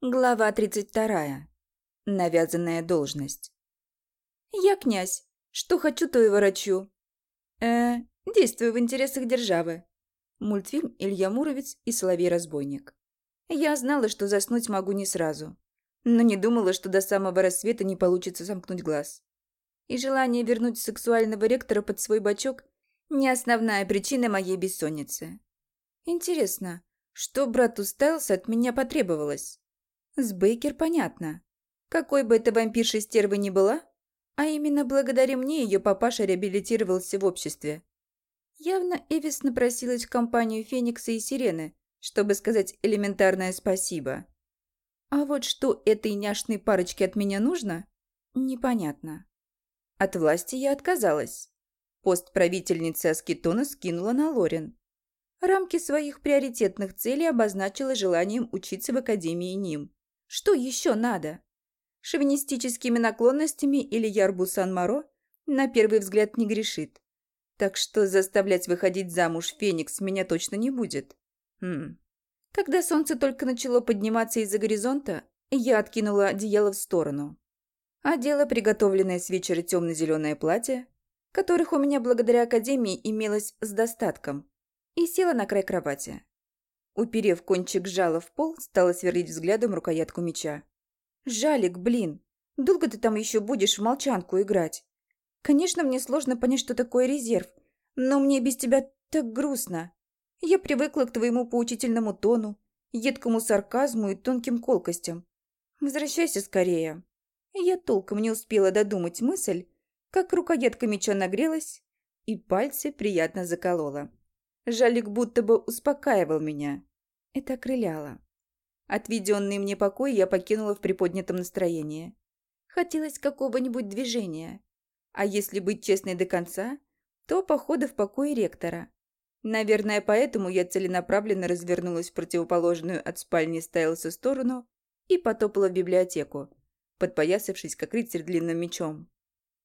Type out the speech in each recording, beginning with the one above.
Глава 32. Навязанная должность. Я князь. Что хочу, то и ворочу. Э, действую в интересах державы. Мультфильм Илья Муромец и Соловей-разбойник. Я знала, что заснуть могу не сразу. Но не думала, что до самого рассвета не получится замкнуть глаз. И желание вернуть сексуального ректора под свой бочок – не основная причина моей бессонницы. Интересно, что брату Стайлса от меня потребовалось? С Бейкер понятно. Какой бы эта вампирша стервы ни была, а именно благодаря мне ее папаша реабилитировался в обществе. Явно Эвис напросилась в компанию Феникса и Сирены, чтобы сказать элементарное спасибо. А вот что этой няшной парочке от меня нужно, непонятно. От власти я отказалась. Пост правительницы Аскетона скинула на Лорен. Рамки своих приоритетных целей обозначила желанием учиться в Академии НИМ. Что еще надо? Шовинистическими наклонностями или Ярбу Сан-Маро на первый взгляд не грешит. Так что заставлять выходить замуж Феникс меня точно не будет. Хм. Когда солнце только начало подниматься из-за горизонта, я откинула одеяло в сторону. Одела приготовленное с вечера темно-зеленое платье, которых у меня благодаря Академии имелось с достатком, и села на край кровати. Уперев кончик жала в пол, стала сверлить взглядом рукоятку меча. «Жалик, блин! Долго ты там еще будешь в молчанку играть? Конечно, мне сложно понять, что такое резерв, но мне без тебя так грустно. Я привыкла к твоему поучительному тону, едкому сарказму и тонким колкостям. Возвращайся скорее». Я толком не успела додумать мысль, как рукоятка меча нагрелась, и пальцы приятно заколола. Жалик будто бы успокаивал меня. Это окрыляло. Отведенный мне покой я покинула в приподнятом настроении. Хотелось какого-нибудь движения. А если быть честной до конца, то похода в покой ректора. Наверное, поэтому я целенаправленно развернулась в противоположную от спальни Стайлса сторону и потопала в библиотеку, подпоясавшись, как рыцарь длинным мечом.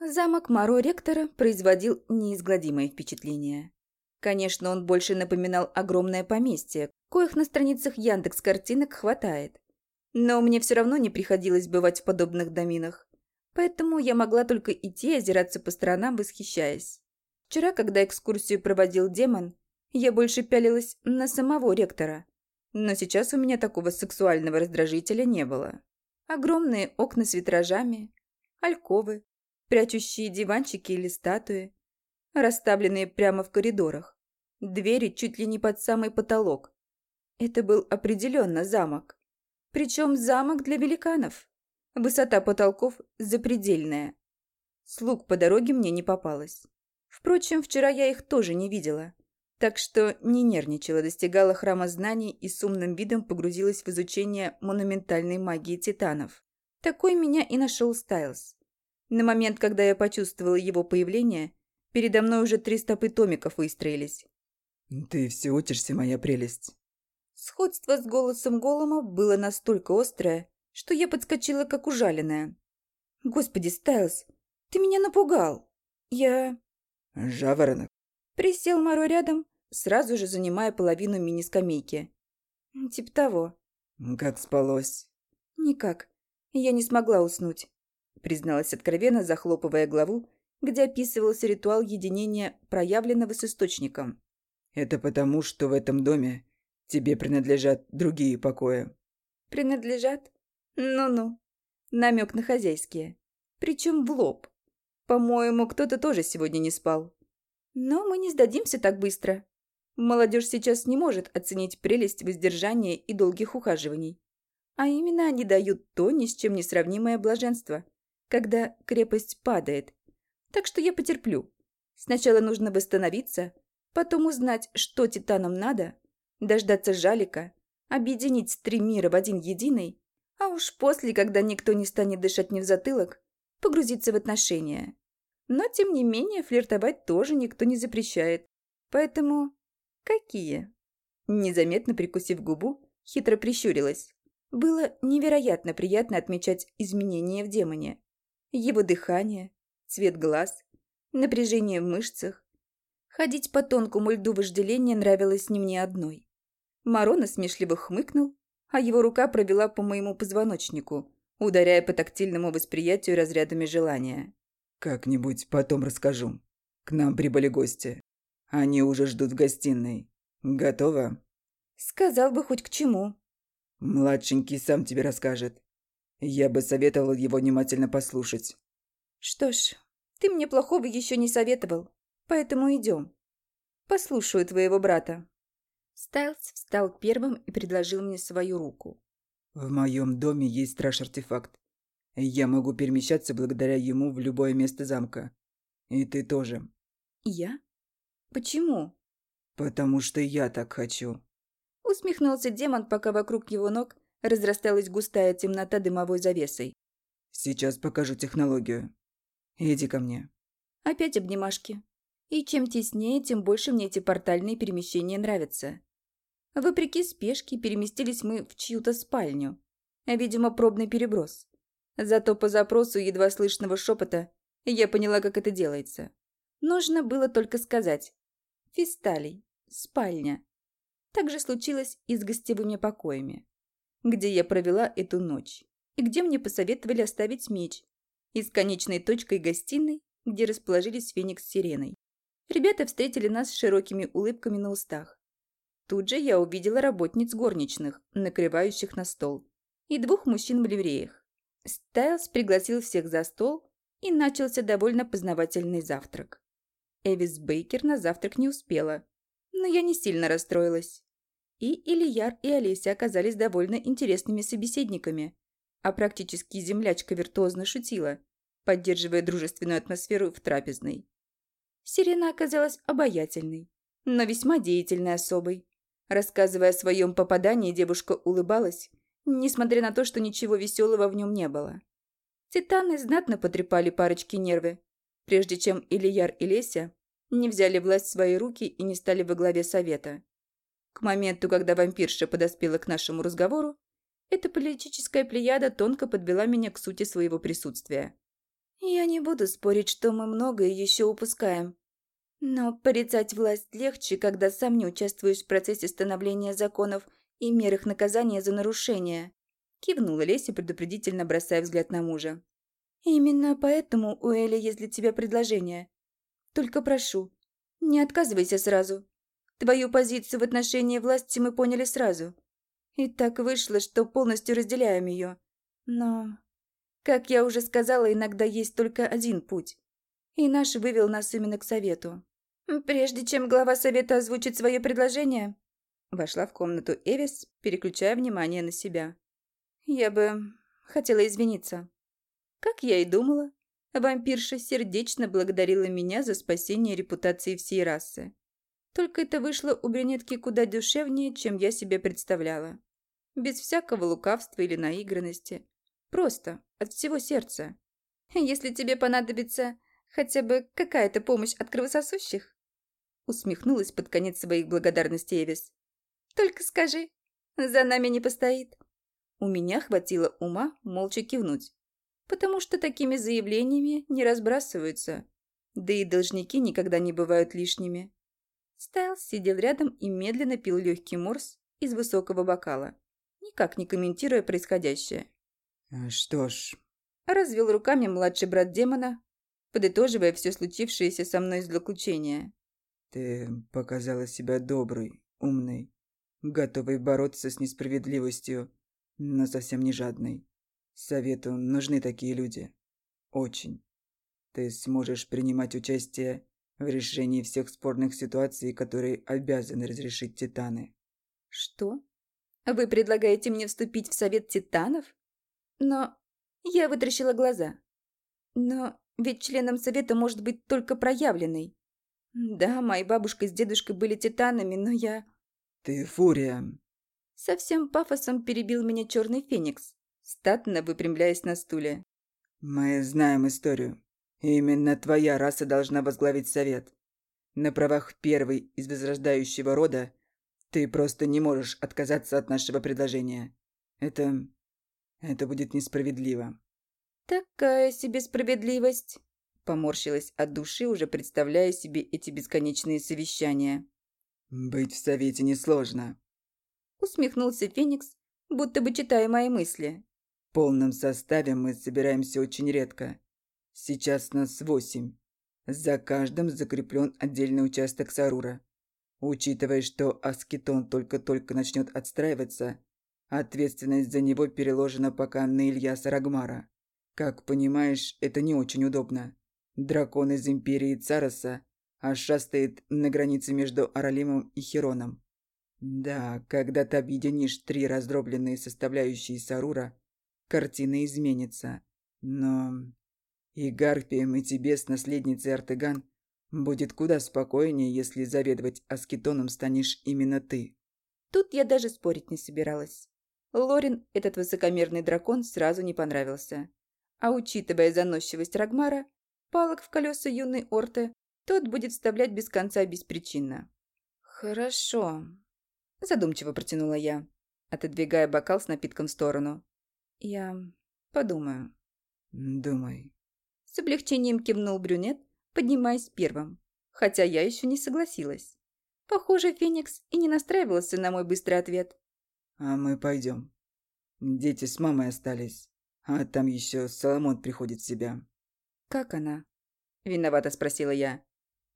Замок Маро ректора производил неизгладимое впечатление. Конечно, он больше напоминал огромное поместье, коих на страницах Яндекс картинок хватает. Но мне все равно не приходилось бывать в подобных доминах. Поэтому я могла только идти озираться по сторонам, восхищаясь. Вчера, когда экскурсию проводил демон, я больше пялилась на самого ректора. Но сейчас у меня такого сексуального раздражителя не было. Огромные окна с витражами, альковы, прячущие диванчики или статуи, расставленные прямо в коридорах. Двери чуть ли не под самый потолок. Это был определенно замок. Причем замок для великанов. Высота потолков запредельная. Слуг по дороге мне не попалось. Впрочем, вчера я их тоже не видела. Так что не нервничала, достигала храма знаний и с умным видом погрузилась в изучение монументальной магии титанов. Такой меня и нашел Стайлз. На момент, когда я почувствовала его появление, передо мной уже три стопы томиков выстроились. «Ты все учишься, моя прелесть». Сходство с голосом Голома было настолько острое, что я подскочила, как ужаленная. «Господи, Стайлз, ты меня напугал! Я...» «Жаворонок». Присел Маро рядом, сразу же занимая половину мини-скамейки. «Тип того». «Как спалось?» «Никак. Я не смогла уснуть», призналась откровенно, захлопывая главу, где описывался ритуал единения, проявленного с источником. Это потому, что в этом доме тебе принадлежат другие покои. Принадлежат? Ну-ну. Намек на хозяйские. Причем в лоб. По-моему, кто-то тоже сегодня не спал. Но мы не сдадимся так быстро. Молодежь сейчас не может оценить прелесть воздержания и долгих ухаживаний. А именно они дают то ни с чем не сравнимое блаженство, когда крепость падает. Так что я потерплю. Сначала нужно восстановиться, Потом узнать, что титанам надо, дождаться жалика, объединить три мира в один единый, а уж после, когда никто не станет дышать мне в затылок, погрузиться в отношения. Но, тем не менее, флиртовать тоже никто не запрещает. Поэтому... какие? Незаметно прикусив губу, хитро прищурилась. Было невероятно приятно отмечать изменения в демоне. Его дыхание, цвет глаз, напряжение в мышцах, Ходить по тонкому льду вожделения нравилось не мне одной. Марона смешливо хмыкнул а его рука провела по моему позвоночнику, ударяя по тактильному восприятию разрядами желания. «Как-нибудь потом расскажу. К нам прибыли гости. Они уже ждут в гостиной. Готова?» «Сказал бы хоть к чему». «Младшенький сам тебе расскажет. Я бы советовал его внимательно послушать». «Что ж, ты мне плохого еще не советовал, поэтому идем. Послушаю твоего брата». Стайлс встал первым и предложил мне свою руку. «В моем доме есть страж-артефакт. Я могу перемещаться благодаря ему в любое место замка. И ты тоже». «Я? Почему?» «Потому что я так хочу». Усмехнулся демон, пока вокруг его ног разрасталась густая темнота дымовой завесой. «Сейчас покажу технологию. Иди ко мне». Опять обнимашки. И чем теснее, тем больше мне эти портальные перемещения нравятся. Вопреки спешке, переместились мы в чью-то спальню. Видимо, пробный переброс. Зато по запросу едва слышного шепота я поняла, как это делается. Нужно было только сказать «Фисталий. Спальня». Так же случилось и с гостевыми покоями, где я провела эту ночь, и где мне посоветовали оставить меч, и с конечной точкой гостиной, где расположились Феникс с Сиреной. Ребята встретили нас с широкими улыбками на устах. Тут же я увидела работниц горничных, накрывающих на стол, и двух мужчин в ливреях. Стайлс пригласил всех за стол, и начался довольно познавательный завтрак. Эвис Бейкер на завтрак не успела, но я не сильно расстроилась. И Ильяр и Олеся оказались довольно интересными собеседниками, а практически землячка виртуозно шутила, поддерживая дружественную атмосферу в трапезной. Сирена оказалась обаятельной, но весьма деятельной особой. Рассказывая о своем попадании, девушка улыбалась, несмотря на то, что ничего веселого в нем не было. Титаны знатно потрепали парочки нервы, прежде чем Ильяр и Леся не взяли власть в свои руки и не стали во главе совета. К моменту, когда вампирша подоспела к нашему разговору, эта политическая плеяда тонко подвела меня к сути своего присутствия. Я не буду спорить, что мы многое еще упускаем. Но порицать власть легче, когда сам не участвуешь в процессе становления законов и мерах наказания за нарушения. Кивнула Леся, предупредительно бросая взгляд на мужа. «Именно поэтому у Эли есть для тебя предложение. Только прошу, не отказывайся сразу. Твою позицию в отношении власти мы поняли сразу. И так вышло, что полностью разделяем ее. Но, как я уже сказала, иногда есть только один путь. И наш вывел нас именно к совету. Прежде чем глава совета озвучит свое предложение, вошла в комнату Эвис, переключая внимание на себя. Я бы хотела извиниться. Как я и думала, вампирша сердечно благодарила меня за спасение репутации всей расы. Только это вышло у брюнетки куда душевнее, чем я себе представляла. Без всякого лукавства или наигранности. Просто, от всего сердца. Если тебе понадобится хотя бы какая-то помощь от кровососущих, усмехнулась под конец своих благодарностей Эвис. Только скажи, за нами не постоит. У меня хватило ума молча кивнуть, потому что такими заявлениями не разбрасываются. Да и должники никогда не бывают лишними. Стайлс сидел рядом и медленно пил легкий морс из высокого бокала, никак не комментируя происходящее. «Э, «Что ж...» Развел руками младший брат демона, подытоживая все случившееся со мной злоключение. «Ты показала себя доброй, умной, готовой бороться с несправедливостью, но совсем не жадной. Совету нужны такие люди. Очень. Ты сможешь принимать участие в решении всех спорных ситуаций, которые обязаны разрешить Титаны. Что? Вы предлагаете мне вступить в совет Титанов? Но я вытрящила глаза. Но ведь членом совета может быть только проявленный. Да, моя бабушка с дедушкой были Титанами, но я... Ты фурия. Со всем пафосом перебил меня черный феникс, статно выпрямляясь на стуле. Мы знаем историю. Именно твоя раса должна возглавить совет. На правах первой из возрождающего рода ты просто не можешь отказаться от нашего предложения. Это... это будет несправедливо». «Такая себе справедливость», — поморщилась от души, уже представляя себе эти бесконечные совещания. «Быть в совете несложно», — усмехнулся Феникс, будто бы читая мои мысли. В полном составе мы собираемся очень редко. Сейчас нас восемь. За каждым закреплен отдельный участок Сарура. Учитывая, что Аскетон только-только начнет отстраиваться, ответственность за него переложена пока на Ильяса Рагмара. Как понимаешь, это не очень удобно. Дракон из Империи Цароса аж шастает на границе между Аралимом и Хероном. Да, когда ты объединишь три раздробленные составляющие Сарура, картина изменится. Но и Гарпием, и тебе с наследницей Артеган будет куда спокойнее, если заведовать Аскетоном станешь именно ты. Тут я даже спорить не собиралась. Лорин, этот высокомерный дракон, сразу не понравился. А учитывая заносчивость Рагмара, палок в колеса юной Орты, тот будет вставлять без конца беспричинно. «Хорошо», – задумчиво протянула я, отодвигая бокал с напитком в сторону. «Я подумаю». «Думай». С облегчением кивнул брюнет, поднимаясь первым, хотя я еще не согласилась. Похоже, Феникс и не настраивался на мой быстрый ответ. «А мы пойдем. Дети с мамой остались, а там еще Соломон приходит в себя». «Как она?» – виновато спросила я.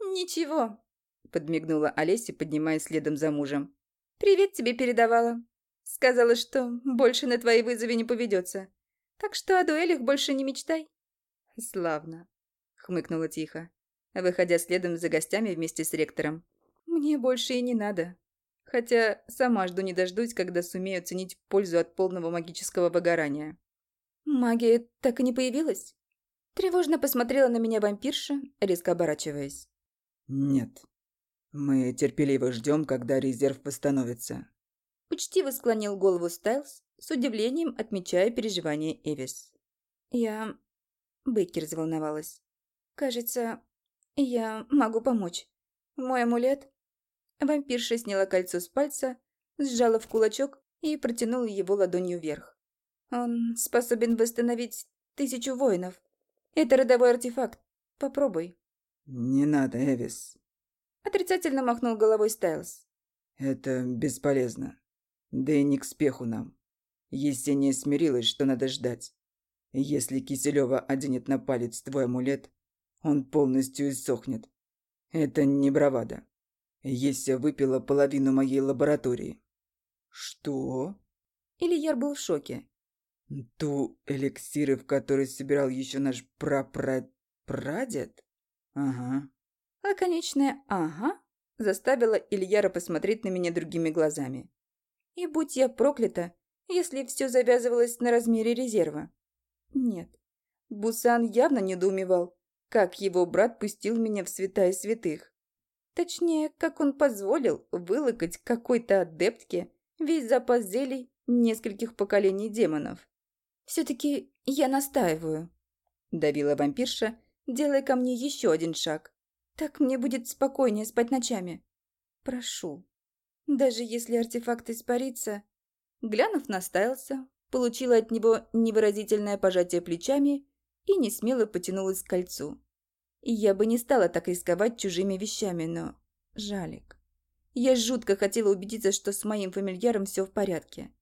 «Ничего», – подмигнула Олеся, поднимаясь следом за мужем. «Привет тебе передавала. Сказала, что больше на твои вызовы не поведется. Так что о дуэлях больше не мечтай». «Славно», — хмыкнула тихо, выходя следом за гостями вместе с ректором. «Мне больше и не надо. Хотя сама жду не дождусь, когда сумею ценить пользу от полного магического выгорания». «Магия так и не появилась?» Тревожно посмотрела на меня вампирша, резко оборачиваясь. «Нет. Мы терпеливо ждем, когда резерв восстановится». Учтиво склонил голову Стайлз, с удивлением отмечая переживания Эвис. «Я Бекки разволновалась. «Кажется, я могу помочь. Мой амулет...» Вампирша сняла кольцо с пальца, сжала в кулачок и протянула его ладонью вверх. «Он способен восстановить тысячу воинов. Это родовой артефакт. Попробуй». «Не надо, Эвис». Отрицательно махнул головой Стайлз. «Это бесполезно. Да и не к спеху нам. Есения смирилась, что надо ждать. Если Киселева оденет на палец твой амулет, он полностью иссохнет. Это не бравада. Еся выпила половину моей лаборатории. Что? Ильяр был в шоке. Ту эликсиры, в которые собирал еще наш прапрадед? Ага. Лаконечное «ага» заставило Ильяра посмотреть на меня другими глазами. И будь я проклята, если все завязывалось на размере резерва. Нет. Бусан явно недоумевал, как его брат пустил меня в святая святых. Точнее, как он позволил вылокать какой-то адептке весь запас зелий нескольких поколений демонов. «Все-таки я настаиваю», – давила вампирша, делая ко мне еще один шаг. «Так мне будет спокойнее спать ночами. Прошу. Даже если артефакт испарится...» Глянув на Стайлса, получила от него невыразительное пожатие плечами и несмело потянулась к кольцу. И я бы не стала так рисковать чужими вещами, но... Жалик. Я жутко хотела убедиться, что с моим фамильяром все в порядке.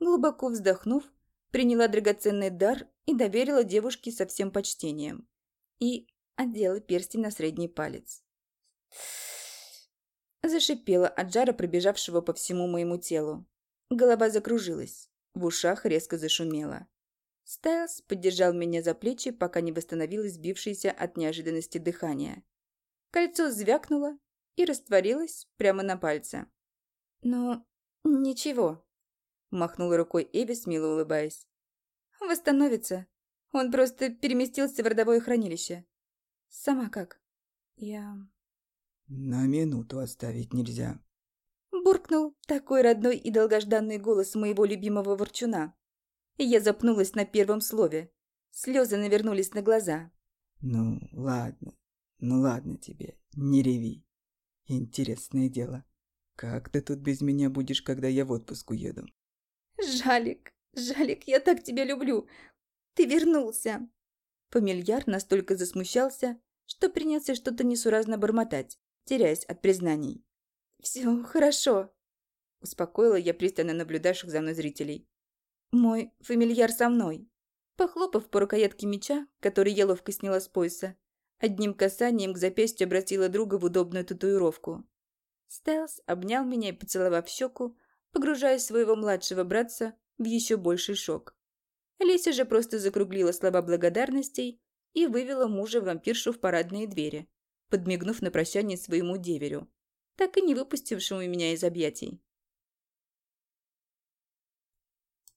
Глубоко вздохнув, приняла драгоценный дар и доверила девушке со всем почтением. И отдела перстень на средний палец. Зашипела от жара, пробежавшего по всему моему телу. Голова закружилась. В ушах резко зашумело. Стайлс поддержал меня за плечи, пока не восстановилось сбившееся от неожиданности дыхание. Кольцо звякнуло и растворилось прямо на пальце. «Ну, ничего», – махнула рукой Эбис, мило улыбаясь. «Восстановится. Он просто переместился в родовое хранилище. Сама как?» «Я...» «На минуту оставить нельзя», буркнул такой родной и долгожданный голос моего любимого ворчуна. И я запнулась на первом слове. Слезы навернулись на глаза. «Ну, ладно, ну ладно тебе, не реви. Интересное дело. Как ты тут без меня будешь, когда я в отпуск уеду?» «Жалик, Жалик, я так тебя люблю. Ты вернулся!» Фамильяр настолько засмущался, что принялся что-то несуразно бормотать, теряясь от признаний. «Все хорошо», – Успокоила я пристально наблюдавших за мной зрителей. «Мой фамильяр со мной». Похлопав по рукоятке меча, который я ловко сняла с пояса, одним касанием к запястью обратила друга в удобную татуировку. Стелс обнял меня и поцеловав щеку, погружая своего младшего братца в еще больший шок. Леся же просто закруглила слова благодарностей и вывела мужа-вампиршу в парадные двери, подмигнув на прощание своему деверю, так и не выпустившему меня из объятий.